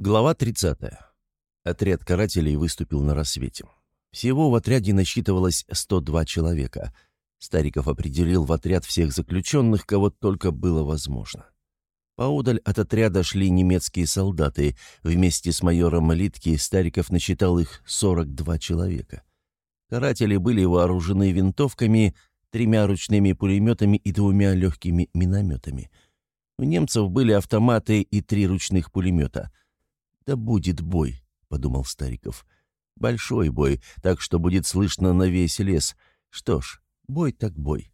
Глава 30. Отряд карателей выступил на рассвете. Всего в отряде насчитывалось 102 человека. Стариков определил в отряд всех заключенных, кого только было возможно. Поодаль от отряда шли немецкие солдаты. Вместе с майором Литки Стариков насчитал их 42 человека. Каратели были вооружены винтовками, тремя ручными пулеметами и двумя легкими минометами. У немцев были автоматы и три ручных пулемета — «Да будет бой», — подумал Стариков. «Большой бой, так что будет слышно на весь лес. Что ж, бой так бой».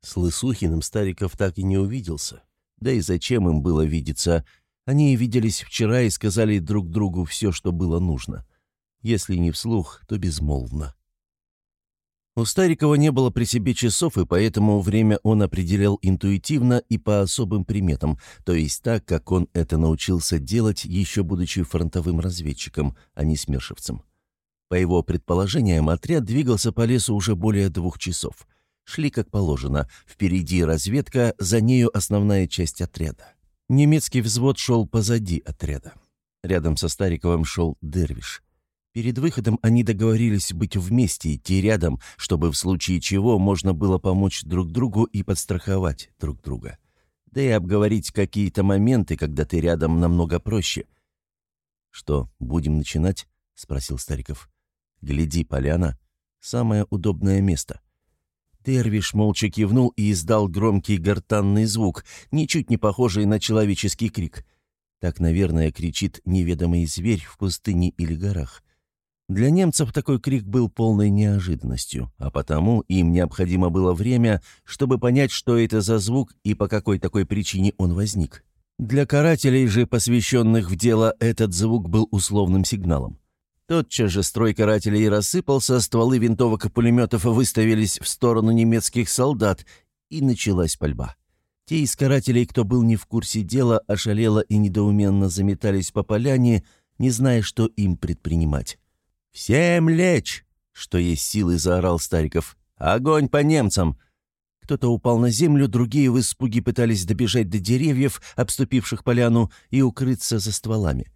С Лысухиным Стариков так и не увиделся. Да и зачем им было видеться? Они виделись вчера и сказали друг другу все, что было нужно. Если не вслух, то безмолвно. У Старикова не было при себе часов, и поэтому время он определял интуитивно и по особым приметам, то есть так, как он это научился делать, еще будучи фронтовым разведчиком, а не смершевцем. По его предположениям, отряд двигался по лесу уже более двух часов. Шли как положено, впереди разведка, за нею основная часть отряда. Немецкий взвод шел позади отряда. Рядом со Стариковым шел Дервиш. Перед выходом они договорились быть вместе, идти рядом, чтобы в случае чего можно было помочь друг другу и подстраховать друг друга. Да и обговорить какие-то моменты, когда ты рядом, намного проще. «Что, будем начинать?» — спросил Стариков. «Гляди, поляна. Самое удобное место». Дервиш молча кивнул и издал громкий гортанный звук, ничуть не похожий на человеческий крик. Так, наверное, кричит неведомый зверь в пустыне или горах. Для немцев такой крик был полной неожиданностью, а потому им необходимо было время, чтобы понять, что это за звук и по какой такой причине он возник. Для карателей же, посвященных в дело, этот звук был условным сигналом. Тотчас же строй карателей рассыпался, стволы винтовок и пулеметов выставились в сторону немецких солдат, и началась пальба. Те из карателей, кто был не в курсе дела, ошалело и недоуменно заметались по поляне, не зная, что им предпринимать. «Всем лечь!» — что есть силы, заорал Стариков. «Огонь по немцам!» Кто-то упал на землю, другие в испуге пытались добежать до деревьев, обступивших поляну, и укрыться за стволами.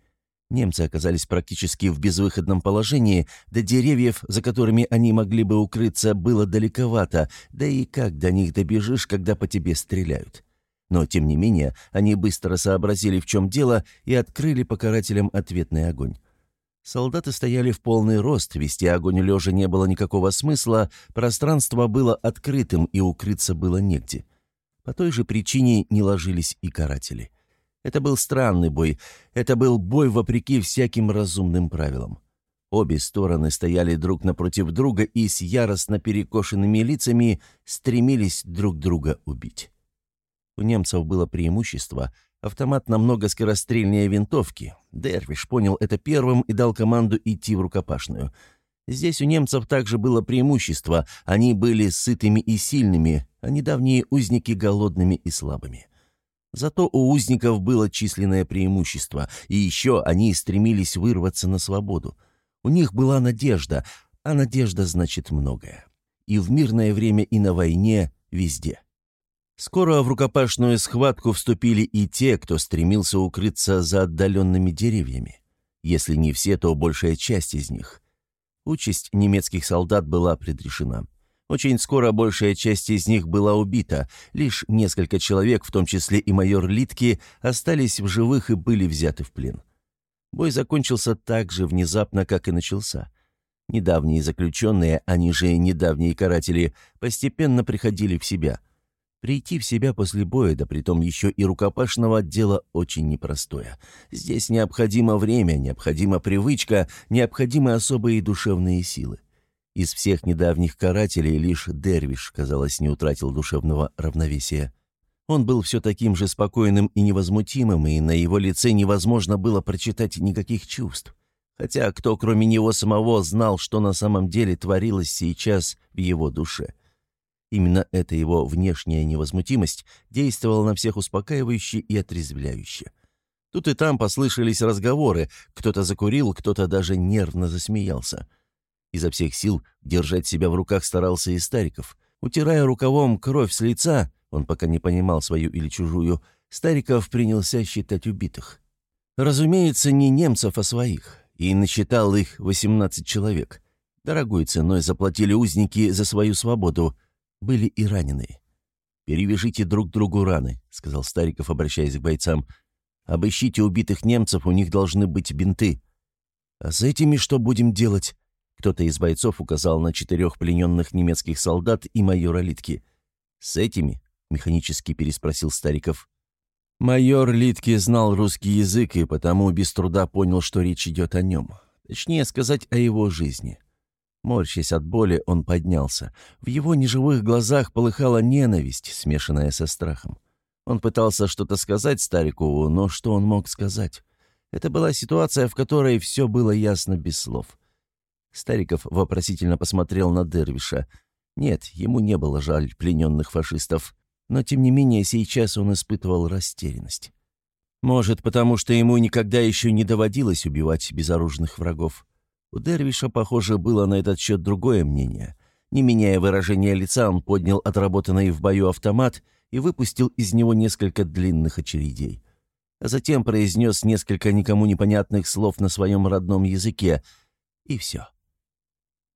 Немцы оказались практически в безвыходном положении, до деревьев, за которыми они могли бы укрыться, было далековато, да и как до них добежишь, когда по тебе стреляют. Но, тем не менее, они быстро сообразили, в чем дело, и открыли по карателям ответный огонь. Солдаты стояли в полный рост, вести огонь лежа не было никакого смысла, пространство было открытым и укрыться было негде. По той же причине не ложились и каратели. Это был странный бой, это был бой вопреки всяким разумным правилам. Обе стороны стояли друг напротив друга и с яростно перекошенными лицами стремились друг друга убить. У немцев было преимущество — Автомат намного скорострельнее винтовки. Дервиш понял это первым и дал команду идти в рукопашную. Здесь у немцев также было преимущество. Они были сытыми и сильными, а недавние узники голодными и слабыми. Зато у узников было численное преимущество, и еще они стремились вырваться на свободу. У них была надежда, а надежда значит многое. И в мирное время, и на войне, везде. Скоро в рукопашную схватку вступили и те, кто стремился укрыться за отдаленными деревьями. Если не все, то большая часть из них. Участь немецких солдат была предрешена. Очень скоро большая часть из них была убита, лишь несколько человек, в том числе и майор Литки, остались в живых и были взяты в плен. Бой закончился так же внезапно, как и начался. Недавние заключенные, они же недавние каратели, постепенно приходили в себя – Прийти в себя после боя, да притом еще и рукопашного, дело очень непростое. Здесь необходимо время, необходима привычка, необходимы особые душевные силы. Из всех недавних карателей лишь Дервиш, казалось, не утратил душевного равновесия. Он был все таким же спокойным и невозмутимым, и на его лице невозможно было прочитать никаких чувств. Хотя кто, кроме него самого, знал, что на самом деле творилось сейчас в его душе – Именно эта его внешняя невозмутимость действовала на всех успокаивающе и отрезвляюще. Тут и там послышались разговоры, кто-то закурил, кто-то даже нервно засмеялся. Изо всех сил держать себя в руках старался и Стариков. Утирая рукавом кровь с лица, он пока не понимал свою или чужую, Стариков принялся считать убитых. Разумеется, не немцев, а своих. И насчитал их 18 человек. Дорогой ценой заплатили узники за свою свободу. Были и раненые. «Перевяжите друг другу раны», — сказал Стариков, обращаясь к бойцам. «Обыщите убитых немцев, у них должны быть бинты». «А с этими что будем делать?» Кто-то из бойцов указал на четырех плененных немецких солдат и майора Литки. «С этими?» — механически переспросил Стариков. Майор Литки знал русский язык и потому без труда понял, что речь идет о нем. Точнее сказать, о его жизни. Морщась от боли, он поднялся. В его неживых глазах полыхала ненависть, смешанная со страхом. Он пытался что-то сказать старику, но что он мог сказать? Это была ситуация, в которой все было ясно без слов. Стариков вопросительно посмотрел на Дервиша. Нет, ему не было жаль плененных фашистов, но тем не менее сейчас он испытывал растерянность. Может, потому что ему никогда еще не доводилось убивать безоружных врагов. У Дервиша, похоже, было на этот счет другое мнение. Не меняя выражения лица, он поднял отработанный в бою автомат и выпустил из него несколько длинных очередей. А затем произнес несколько никому непонятных слов на своем родном языке, и все.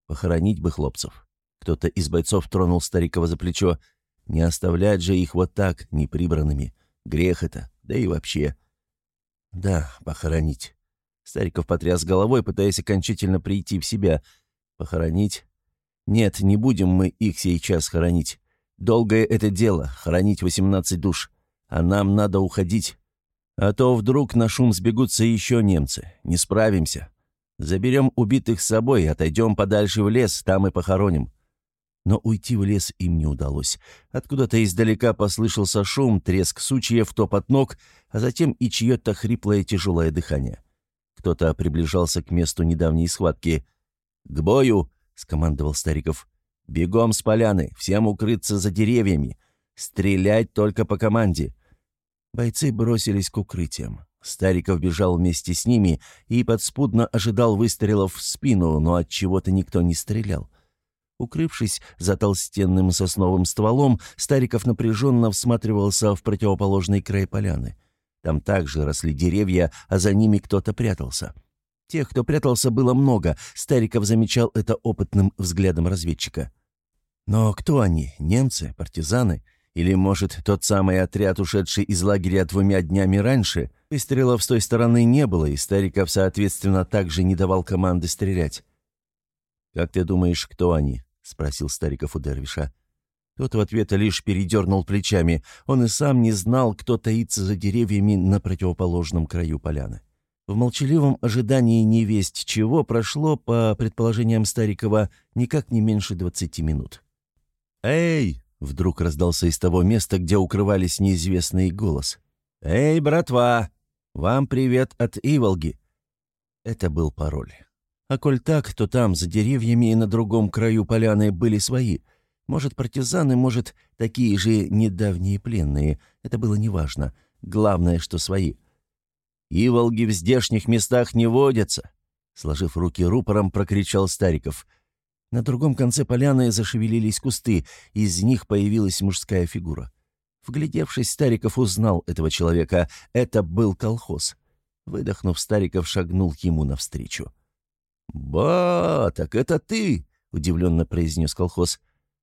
Похоронить бы хлопцев. Кто-то из бойцов тронул Старикова за плечо. Не оставлять же их вот так, неприбранными. Грех это, да и вообще. Да, похоронить. Стариков потряс головой, пытаясь окончательно прийти в себя. Похоронить? Нет, не будем мы их сейчас хоронить. Долгое это дело, хоронить восемнадцать душ. А нам надо уходить. А то вдруг на шум сбегутся еще немцы. Не справимся. Заберем убитых с собой, отойдем подальше в лес, там и похороним». Но уйти в лес им не удалось. Откуда-то издалека послышался шум, треск сучьев, топот ног, а затем и чье-то хриплое тяжелое дыхание. Кто-то приближался к месту недавней схватки. «К бою!» — скомандовал Стариков. «Бегом с поляны, всем укрыться за деревьями. Стрелять только по команде». Бойцы бросились к укрытиям. Стариков бежал вместе с ними и подспудно ожидал выстрелов в спину, но от чего-то никто не стрелял. Укрывшись за толстенным сосновым стволом, Стариков напряженно всматривался в противоположный край поляны. Там также росли деревья, а за ними кто-то прятался. Тех, кто прятался, было много. Стариков замечал это опытным взглядом разведчика. Но кто они? Немцы? Партизаны? Или, может, тот самый отряд, ушедший из лагеря двумя днями раньше? Выстрелов с той стороны не было, и Стариков, соответственно, также не давал команды стрелять. «Как ты думаешь, кто они?» — спросил Стариков у Дервиша. Тот в ответ лишь передернул плечами. Он и сам не знал, кто таится за деревьями на противоположном краю поляны. В молчаливом ожидании невесть чего прошло, по предположениям Старикова, никак не меньше двадцати минут. «Эй!» Вдруг раздался из того места, где укрывались неизвестный голос. «Эй, братва! Вам привет от Иволги!» Это был пароль. А коль так, то там, за деревьями и на другом краю поляны были свои. Может, партизаны, может, такие же недавние пленные. Это было неважно. Главное, что свои. «Иволги в здешних местах не водятся!» Сложив руки рупором, прокричал Стариков — на другом конце поляны зашевелились кусты, из них появилась мужская фигура. Вглядевшись, Стариков узнал этого человека. Это был колхоз. Выдохнув, Стариков шагнул ему навстречу. «Ба, так это ты!» — удивленно произнес колхоз.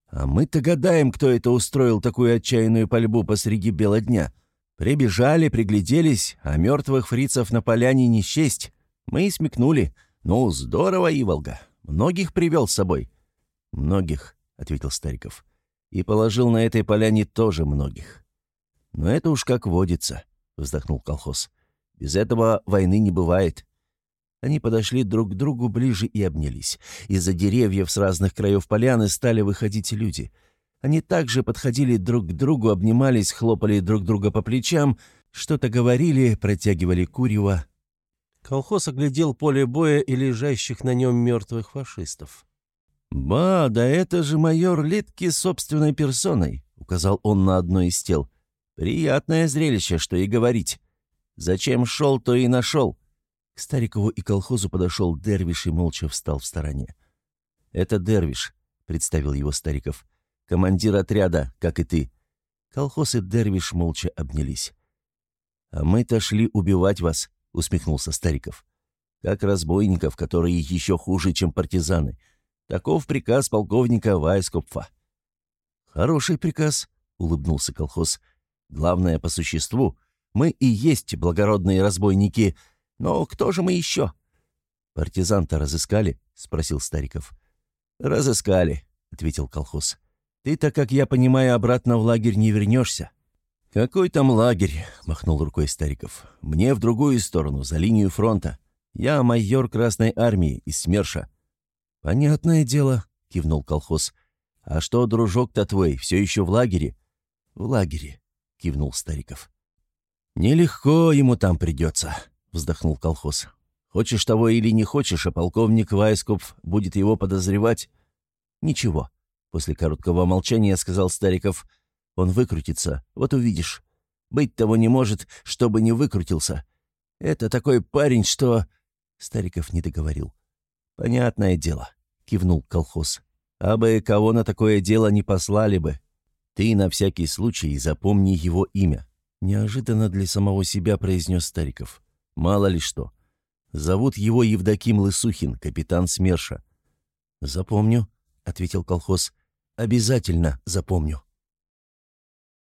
«А мы-то гадаем, кто это устроил такую отчаянную пальбу посреди бела дня. Прибежали, пригляделись, а мертвых фрицев на поляне не счесть. Мы и смекнули. Ну, здорово, Иволга. Многих привел с собой?» «Многих», — ответил Стариков. «И положил на этой поляне тоже многих». «Но это уж как водится», — вздохнул колхоз. «Без этого войны не бывает». Они подошли друг к другу ближе и обнялись. Из-за деревьев с разных краев поляны стали выходить люди. Они также подходили друг к другу, обнимались, хлопали друг друга по плечам, что-то говорили, протягивали курево, Колхоз оглядел поле боя и лежащих на нем мертвых фашистов. «Ба, да это же майор Литки собственной персоной», — указал он на одно из тел. «Приятное зрелище, что и говорить. Зачем шел, то и нашел». К Старикову и колхозу подошел Дервиш и молча встал в стороне. «Это Дервиш», — представил его Стариков. «Командир отряда, как и ты». Колхоз и Дервиш молча обнялись. «А мы-то шли убивать вас», усмехнулся Стариков. «Как разбойников, которые еще хуже, чем партизаны. Таков приказ полковника Вайскопфа». «Хороший приказ», — улыбнулся колхоз. «Главное, по существу, мы и есть благородные разбойники, но кто же мы еще?» «Партизан-то разыскали?» — спросил Стариков. «Разыскали», — ответил колхоз. «Ты-то, как я понимаю, обратно в лагерь не вернешься». «Какой там лагерь?» — махнул рукой Стариков. «Мне в другую сторону, за линию фронта. Я майор Красной Армии из СМЕРШа». «Понятное дело», — кивнул колхоз. «А что, дружок-то твой, все еще в лагере?» «В лагере», — кивнул Стариков. «Нелегко ему там придется», — вздохнул колхоз. «Хочешь того или не хочешь, а полковник Вайскопф будет его подозревать?» «Ничего», — после короткого молчания сказал Стариков. Он выкрутится, вот увидишь. Быть того не может, чтобы не выкрутился. Это такой парень, что...» Стариков не договорил. «Понятное дело», — кивнул колхоз. «А бы кого на такое дело не послали бы. Ты на всякий случай запомни его имя». Неожиданно для самого себя произнес Стариков. «Мало ли что. Зовут его Евдоким Лысухин, капитан СМЕРШа». «Запомню», — ответил колхоз. «Обязательно запомню».